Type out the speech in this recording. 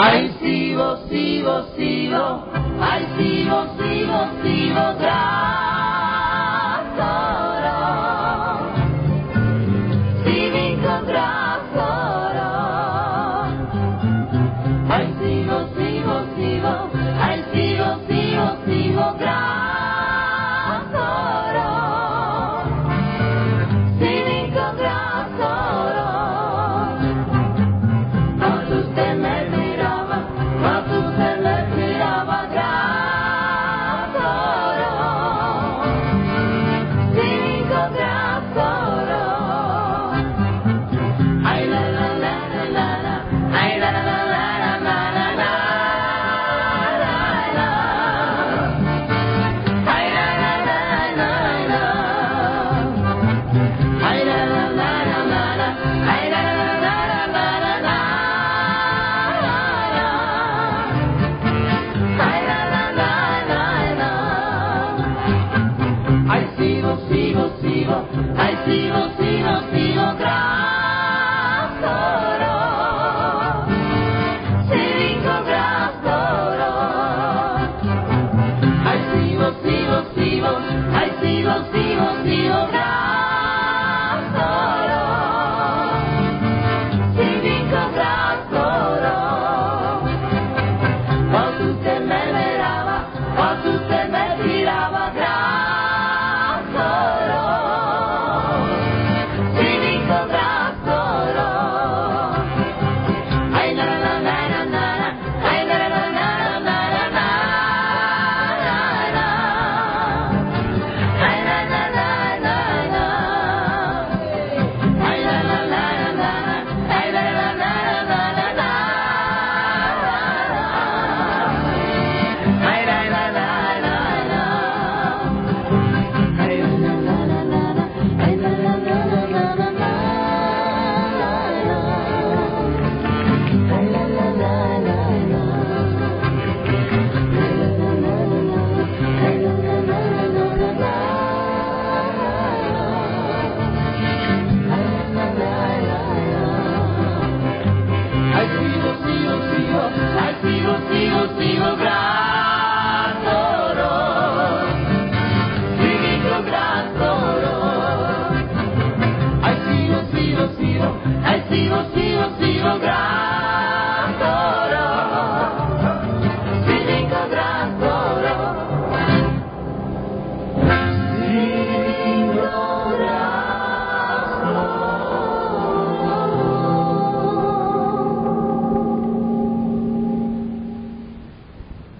Ay, sigo, sigo, sigo, ay, sigo, sigo, sigo, sigo. Aj sivo, sivo, sivo grastoro, sivinko grastoro. Aj sivo, sivo, sivo, aj sivo.